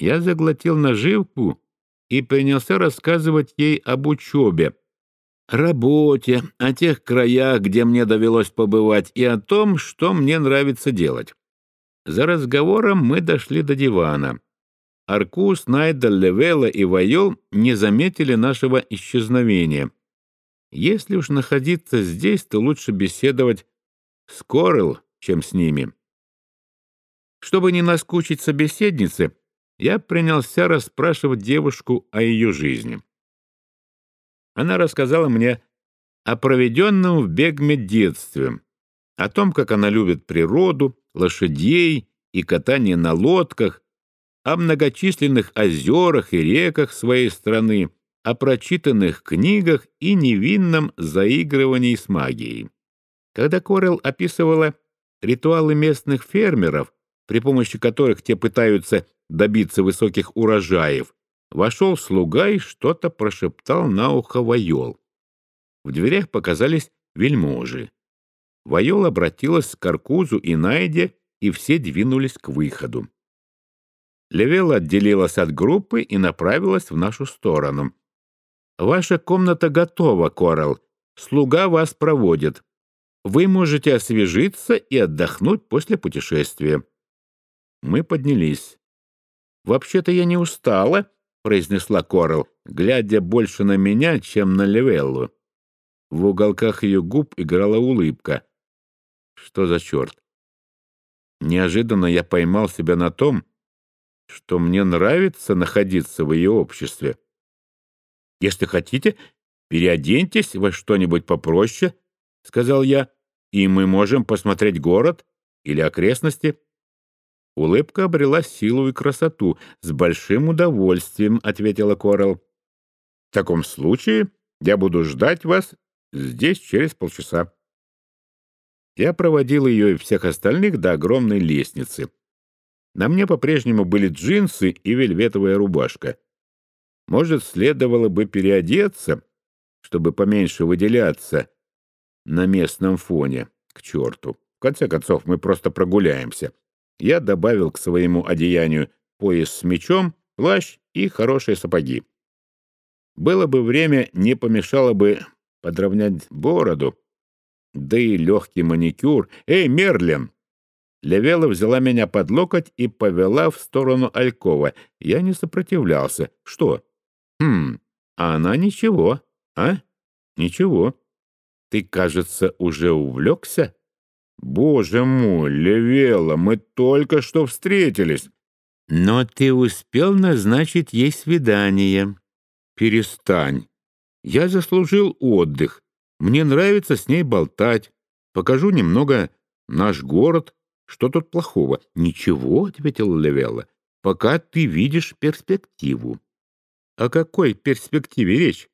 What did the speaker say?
я заглотил наживку и принялся рассказывать ей об учебе, работе, о тех краях, где мне довелось побывать, и о том, что мне нравится делать. За разговором мы дошли до дивана. Аркус, Найдер, Левела и Вайол не заметили нашего исчезновения. Если уж находиться здесь, то лучше беседовать с Корел, чем с ними. Чтобы не наскучить собеседнице, я принялся расспрашивать девушку о ее жизни. Она рассказала мне о проведенном в Бегме детстве, о том, как она любит природу, лошадей и катание на лодках, о многочисленных озерах и реках своей страны, о прочитанных книгах и невинном заигрывании с магией. Когда Корел описывала ритуалы местных фермеров, при помощи которых те пытаются добиться высоких урожаев, вошел слуга и что-то прошептал на ухо Вайол. В дверях показались вельможи. Вайол обратилась к Аркузу и Найде, и все двинулись к выходу. Левела отделилась от группы и направилась в нашу сторону. «Ваша комната готова, Корал. Слуга вас проводит. Вы можете освежиться и отдохнуть после путешествия». Мы поднялись. «Вообще-то я не устала», — произнесла Корал, глядя больше на меня, чем на Левеллу. В уголках ее губ играла улыбка. Что за черт? Неожиданно я поймал себя на том, что мне нравится находиться в ее обществе. «Если хотите, переоденьтесь во что-нибудь попроще», — сказал я, «и мы можем посмотреть город или окрестности». Улыбка обрела силу и красоту. «С большим удовольствием», — ответила Корал. «В таком случае я буду ждать вас здесь через полчаса». Я проводил ее и всех остальных до огромной лестницы. На мне по-прежнему были джинсы и вельветовая рубашка. Может, следовало бы переодеться, чтобы поменьше выделяться на местном фоне. К черту. В конце концов, мы просто прогуляемся. Я добавил к своему одеянию пояс с мечом, плащ и хорошие сапоги. Было бы время, не помешало бы подровнять бороду, да и легкий маникюр. «Эй, Мерлин!» Левела взяла меня под локоть и повела в сторону Алькова. Я не сопротивлялся. «Что?» «Хм, а она ничего, а? Ничего. Ты, кажется, уже увлекся?» «Боже мой, Левела, мы только что встретились!» «Но ты успел назначить ей свидание». «Перестань. Я заслужил отдых. Мне нравится с ней болтать. Покажу немного наш город. Что тут плохого? Ничего, — ответил Левелла, — пока ты видишь перспективу. О какой перспективе речь?